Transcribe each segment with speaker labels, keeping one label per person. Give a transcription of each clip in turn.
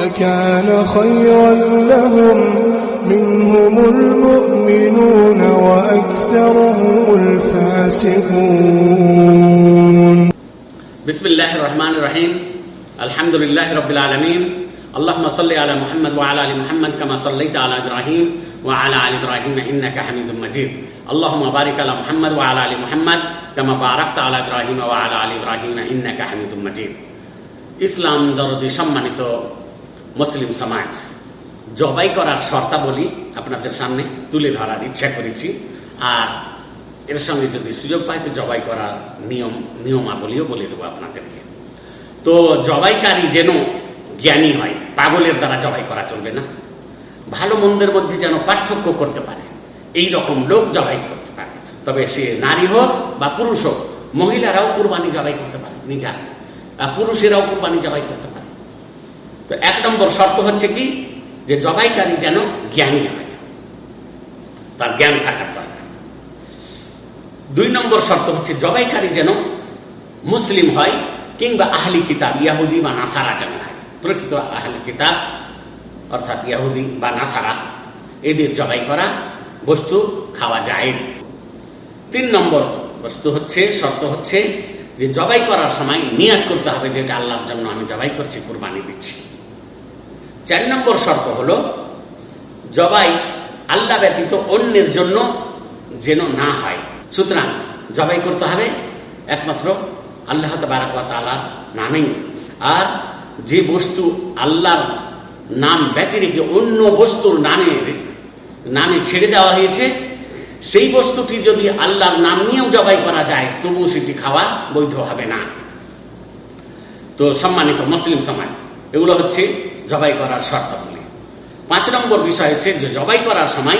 Speaker 1: لكان خيرا لهم منهم المؤمنون وأكثرهم الفاسقون
Speaker 2: بسم الله الرحمن الرحيم الحمد لله رب العالمين اللهم صل على محمد وعلى ال محمد كما صليت على ابراهيم وعلى ال ابراهيم انك حميد مجيد اللهم بارك على محمد وعلى ال محمد كما باركت على ابراهيم وعلى ال ابراهيم انك حميد مجيد ইসলাম দরদি সম্মানিত মুসলিম সমাজ। জবাই করার শর্তাবলী আপনাদের সামনে তুলে ধরার ইচ্ছা করেছি। আর এর সঙ্গে যদি সুযোগ পাই তো জবাই করার নিয়ম, নিয়মাবলীও বলে দেবো আপনাদেরকে। তো জবাইকারী যেন জ্ঞানী হয়, পাগলের দ্বারা জবাই করা চলবে না। ভালো মন্দের মধ্যে যেন পার্থক্য করতে পারে। এই রকম লোক জবাই করতে পারে। তবে সে নারী হোক বা পুরুষ হোক, মহিলারাও কুরবানি জবাই করতে পারে, নিজা। পুরুষেরাও কুরবানি জবাই করতে তো এক নম্বর শর্ত হচ্ছে কি? যে জবাইকারী যেন জ্ঞানী হয় তার জ্ঞান থাকার দরকার। দুই নম্বর শর্ত হচ্ছে জবাইকারী যেন মুসলিম হয় কিংবা আহলি কিতাব, ইয়াহুদি বা নাসারা যেন হয়। প্রকৃত আহলি কিতাব, অর্থাৎ ইয়াহুদি বা নাসারা, এদের জবাই করা বস্তু খাওয়া যায়। তিন নম্বর বস্তু হচ্ছে, শর্ত হচ্ছে যে জবাই করার সময় নিয়াত করতে হবে, যেটা আল্লাহর জন্য আমি জবাই করছি, কোরবানি দিচ্ছি। চার নম্বর শর্ত হলো, জবাই আল্লাহ ব্যতীত অন্যের জন্য যেন না হয়। সুতরাং জবাই করতে হবে, একমাত্র আল্লাহ তালার নামেই। আর যে বস্তু আল্লাহর নাম ব্যতি রেখে অন্য বস্তুর নামে নামে ছেড়ে দেওয়া হয়েছে, সেই বস্তুটি যদি আল্লাহর নাম নিয়েও জবাই করা যায় তবু সেটি খাওয়া বৈধ হবে না। তো সম্মানিত মুসলিম সমাজ, এগুলো হচ্ছে জবাই করার শর্তাবলী পাঁচ নম্বর বিষয় হচ্ছে যে জবাই করার সময়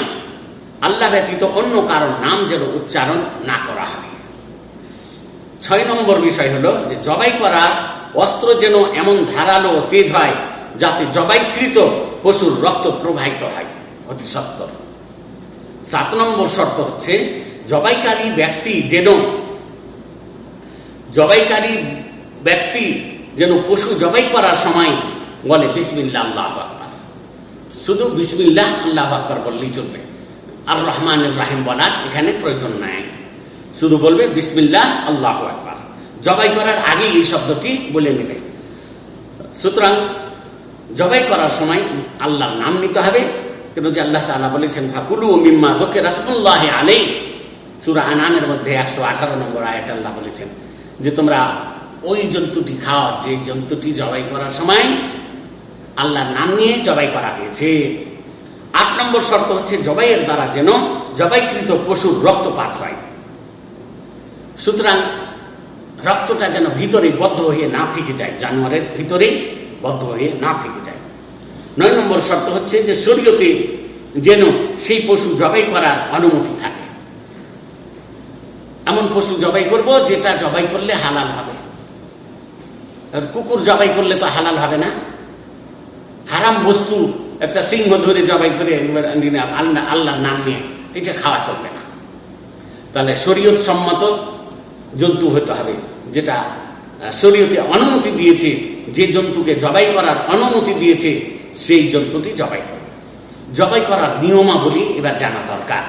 Speaker 2: আল্লাহ ব্যতীত অন্য কারোর নাম যেন উচ্চারণ না করা হবে। ছয় নম্বর বিষয় হলো যে জবাই করার অস্ত্র যেন এমন ধারালো তেজ হয় যাতে জবাইকৃত পশুর রক্ত প্রবাহিত হয়। অতি সত্তর। সাত নম্বর শর্ত হচ্ছে জবাইকারী ব্যক্তি যেন জবাইকারী ব্যক্তি যেন পশু জবাই করার সময় বলে বিসমিল্লা আল্লাহ আকবর। শুধু বিসমিল্লাহ, আল্লাহ আকবর বললেই চলবে। আর রহমান রাহিম বলার এখানে প্রয়োজন নাই। শুধু বলবে, বিসমিল্লাহ, আল্লাহ আকবর। জবাই করার আগে এই শব্দটি বলে নেবে। সুতরাং জবাই করার সময় আল্লাহর নাম নিতে হবে। কিন্তু যে আল্লাহ তালা বলেছেন, ফাকুলু মিম্মা দোকে রসমুল্লাহ আলাই সুরা আনানের মধ্যে একশো আঠারো নম্বর আয়াত আল্লাহ বলেছেন যে, তোমরা ওই জন্তুটি খাওয়া যে জন্তুটি জবাই করার সময় আল্লাহর নাম নিয়ে জবাই করা হয়েছে। আট নম্বর শর্ত হচ্ছে জবাইয়ের দ্বারা যেন জবাইকৃত পশুর রক্তপাত হয়। সুতরাং রক্তটা যেন ভিতরে বদ্ধ হয়ে না থেকে যায়, জানোয়ারের ভিতরে বদ্ধ হয়ে না থেকে যায়। নয় নম্বর শর্ত হচ্ছে যে শরীয়তে যেন সেই পশু জবাই করার অনুমতি থাকে। এমন পশু জবাই করব যেটা জবাই করলে হালাল হবে। কুকুর জবাই করলে তো হালাল হবে না। হারাম বস্তু একটা সিংহ ধরে জবাই করে আল্লাহ আল্লাহর নাম নিয়ে এটা খাওয়া চলবে না। তাহলে শরীয়ত সম্মত জন্তু হতে হবে, যেটা শরীয়তে অনুমতি দিয়েছে, যে জন্তুকে জবাই করার অনুমতি দিয়েছে, সেই জন্তুটি জবাই করবে। জবাই করার নিয়মাবলী এবার জানা দরকার।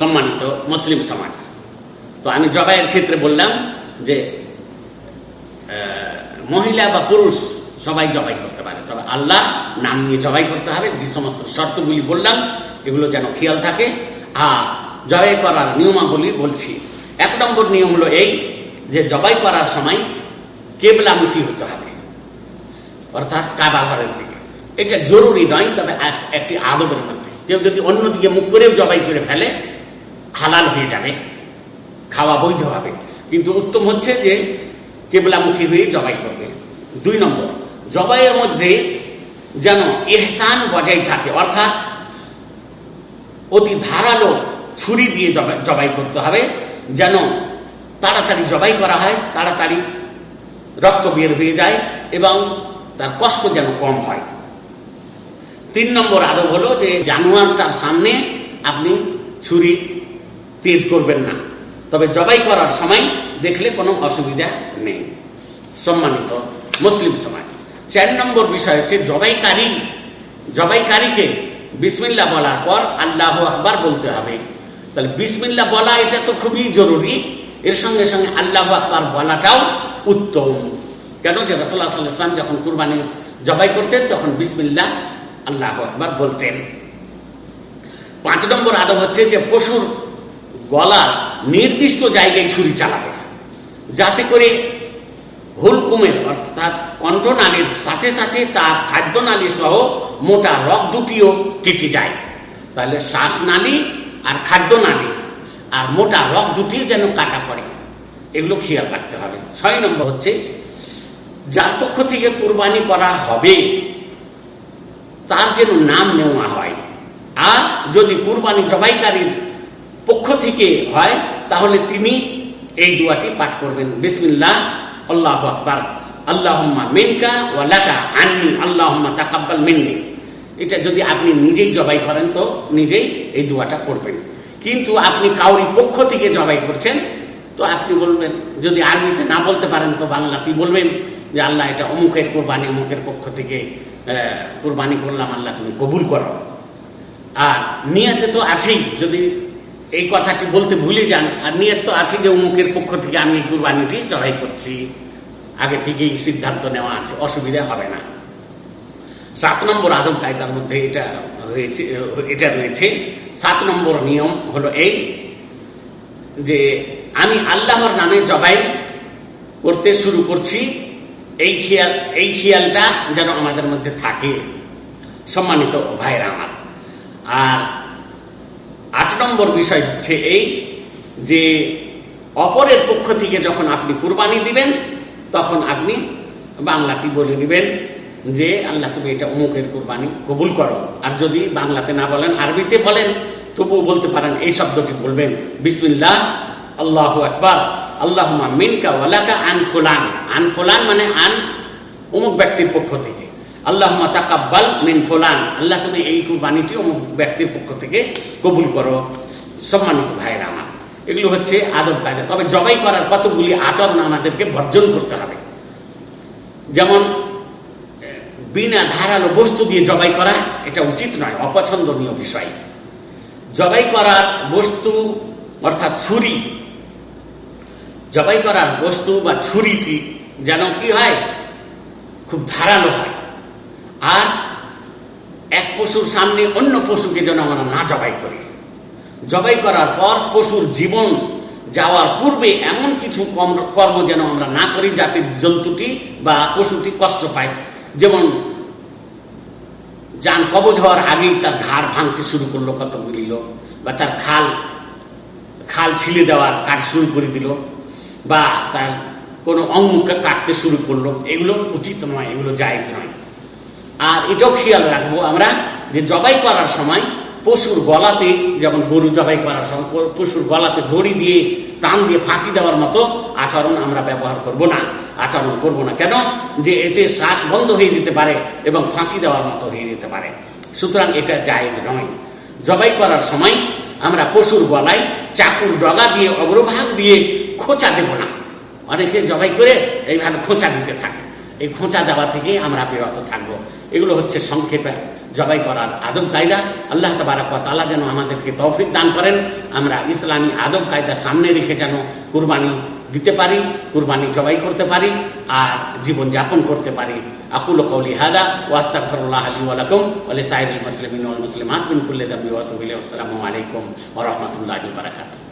Speaker 2: সম্মানিত মুসলিম সমাজ, তো আমি জবাইয়ের ক্ষেত্রে বললাম যে মহিলা বা পুরুষ সবাই জবাই করতে পারে। তবে আল্লাহ নাম নিয়ে জবাই করতে হবে। যে সমস্ত শর্তগুলি বললাম, এগুলো যেন খেয়াল থাকে। আর জবাই করার নিয়মাবলী বলছি। এক নম্বর নিয়ম হলো এই যে জবাই করার সময় কেবলামুখী হতে হবে। অর্থাৎ কাবা ঘরের দিকে। এটা জরুরি নয়, তবে একটি আদবের মধ্যে। কেউ যদি অন্যদিকে মুখ করেও জবাই করে ফেলে, হালাল হয়ে যাবে, খাওয়া বৈধ হবে। কিন্তু উত্তম হচ্ছে যে কেবলামুখী হয়ে জবাই করবে। দুই নম্বর জবাইয়ের মধ্যে যেন এহসান বজায় থাকে। অর্থাৎ অতি ধারালো ছুরি দিয়ে জবাই- করতে হবে, যেন তাড়াতাড়ি জবাই করা হয়, তাড়াতাড়ি রক্ত বের হয়ে যায় এবং তার কষ্ট যেন কম হয়। তিন নম্বর আরও হলো যে জানোয়ারটার সামনে আপনি ছুরি তেজ করবেন না। তবে জবাই করার সময় দেখলে কোনো অসুবিধা নেই। সম্মানিত মুসলিম সমাজ। চার নম্বর বিষয় হচ্ছে জবাইকারী, জবাইকারীকে বিসমিল্লা বলার পর আল্লাহ আকবার বলতে হবে। তাহলে বিসমিল্লা বলা এটা তো খুবই জরুরি। এর সঙ্গে সঙ্গে আল্লাহ আকবার বলাটাও উত্তম। কেন যে রসল্লাহ সাল্লাম যখন কুরবানি জবাই করতেন, তখন বিসমিল্লা আল্লাহ আকবার বলতেন। পাঁচ নম্বর আদব হচ্ছে যে পশুর গলার নির্দিষ্ট জায়গায় ছুরি চালাবে। যাতে করে হুলকুমের অর্থাৎ কণ্ঠনালীর সাথে সাথে তার খাদ্যনালী সহ মোটা রক দুটিও কেটে যায়। তাহলে শ্বাসনালী আর খাদ্যনালী আর মোটা রক দুটিও যেন কাটা পড়ে। এগুলো খেয়াল রাখতে হবে। ছয় নম্বর হচ্ছে, যার পক্ষ থেকে কোরবানি করা হবে, তার যেন নাম নেওয়া হয়। আর যদি কুরবানি জবাইকারীর পক্ষ থেকে হয়, তাহলে তিনি এই দোয়াটি পাঠ করবেন। বিসমিল্লাহ। আল্লাহ আকবার। আল্লাহম্মা মিনকা ওয়ালাকা আননি। আল্লাহম্মা তাকাব্বাল মিন্নি। এটা যদি আপনি নিজেই জবাই করেন তো নিজেই এই দোয়াটা করবেন। কিন্তু আপনি কাউরি পক্ষ থেকে জবাই করছেন, তো আপনি বলবেন, যদি আরবিতে না বলতে পারেন তো বাংলাতেই বলবেন? যে আল্লাহ এটা অমুকের কোরবানি, অমুকের পক্ষ থেকে কোরবানি করলাম, আল্লাহ তুমি কবুল করো। আর নিয়তে তো আছেই, যদি এই কথাটি বলতে ভুলে যান। আর নিয়ত তো আছে যে অমুকের পক্ষ থেকে আমি এই কুরবানিটি জবাই করছি। আগে থেকেই সিদ্ধান্ত নেওয়া আছে, অসুবিধা হবে না। সাত নম্বর আদম কায়দার মধ্যে এটা হয়েছে, এটা রয়েছে। সাত নম্বর নিয়ম হলো এই যে আমি আল্লাহর নামে জবাই করতে শুরু করছি। এই খেয়াল, এই খেয়ালটা যেন আমাদের মধ্যে থাকে। সম্মানিত ভাইরা আমার, আর নম্বর বিষয় হচ্ছে এই যে অপরের পক্ষ থেকে যখন আপনি কুরবানি দিবেন, তখন আপনি বাংলাতে বলে নেবেন যে, আল্লাহ, তুমি এটা অমুকের কুরবানি কবুল করো। আর যদি বাংলাতে না বলেন, আরবিতে বলেন, তবুও বলতে পারেন, এই শব্দটি বলবেন, বিসমিল্লাহ, আল্লাহ আকবার আল্লাহ মিনকা ওয়ালাকা আন ফুলান। আন ফুলান মানে আন অমুক ব্যক্তির পক্ষ থেকে। আল্লাহ তাকাব্বাল মিন ফুলান। আল্লাহ, তুমি এই কুরবানিটি অমুক ব্যক্তির পক্ষ থেকে কবুল করো। সম্মানিত ভাইয়েরা আমার, এগুলো হচ্ছে আদব কায়দা। তবে জবাই করার কতগুলি আচরণ আমাদেরকে বর্জন করতে হবে। যেমন, বিনা ধারালো বস্তু দিয়ে জবাই করা, এটা উচিত নয়, অপছন্দনীয় বিষয়। জবাই করার বস্তু, অর্থাৎ ছুরি, জবাই করার বস্তু বা ছুরিটি যেন কি হয়, খুব ধারালো হয়। আর এক পশুর সামনে অন্য পশুকে যেন আমরা না জবাই করি। জবাই করার পর পশুর জীবন যাওয়ার পূর্বে এমন কিছু কর্ম যেন আমরা না করি যাতে জন্তুটি বা পশুটি কষ্ট পায়। যেমন যান কবজ হওয়ার আগেই তার ঘাড় ভাঙতে শুরু করল কতগুলি লোক বা তার খাল খাল ছিলে দেওয়ার কাজ শুরু করে দিল বা তার কোনো অঙ্গকে কাটতে শুরু করল। এগুলো উচিত নয়, এগুলো জায়জ নয়। আর এটাও খেয়াল রাখব আমরা যে জবাই করার সময় পশুর গলাতে, যেমন গরু জবাই করার সময়, পশুর গলাতে দড়ি দিয়ে, টান দিয়ে ফাঁসি দেওয়ার মতো আচরণ আমরা ব্যবহার করব না। আচরণ করব না। কেন? যে এতে শ্বাস বন্ধ হয়ে যেতে পারে এবং ফাঁসি দেওয়ার মতো হয়ে যেতে পারে। সুতরাং এটা জায়েজ নয়। জবাই করার সময় আমরা পশুর গলায় চাকুর ডগা দিয়ে, অগ্রভাগ দিয়ে খোঁচা দেব না। অনেকে জবাই করে এইভাবে খোঁচা দিতে থাকে। এই খোঁচা দেওয়া থেকে আমরা বিরত থাকব। এগুলো হচ্ছে সংক্ষেপে জবাই করার আদব কায়দা। আল্লাহ তাবারাক তাআলা যেন আমাদেরকে তৌফিক দান করেন। আমরা ইসলামী আদব কায়দা সামনে রেখে যেন কুরবানি দিতে পারি, কুরবানি জবাই করতে পারি আর জীবন যাপন করতে পারি। আকুল কওলি হাদা ওয়া আস্তাগফিরুল্লাহ লি ওয়া লাকুম ওয়া লিসাইরিল মুসলিমিন মিন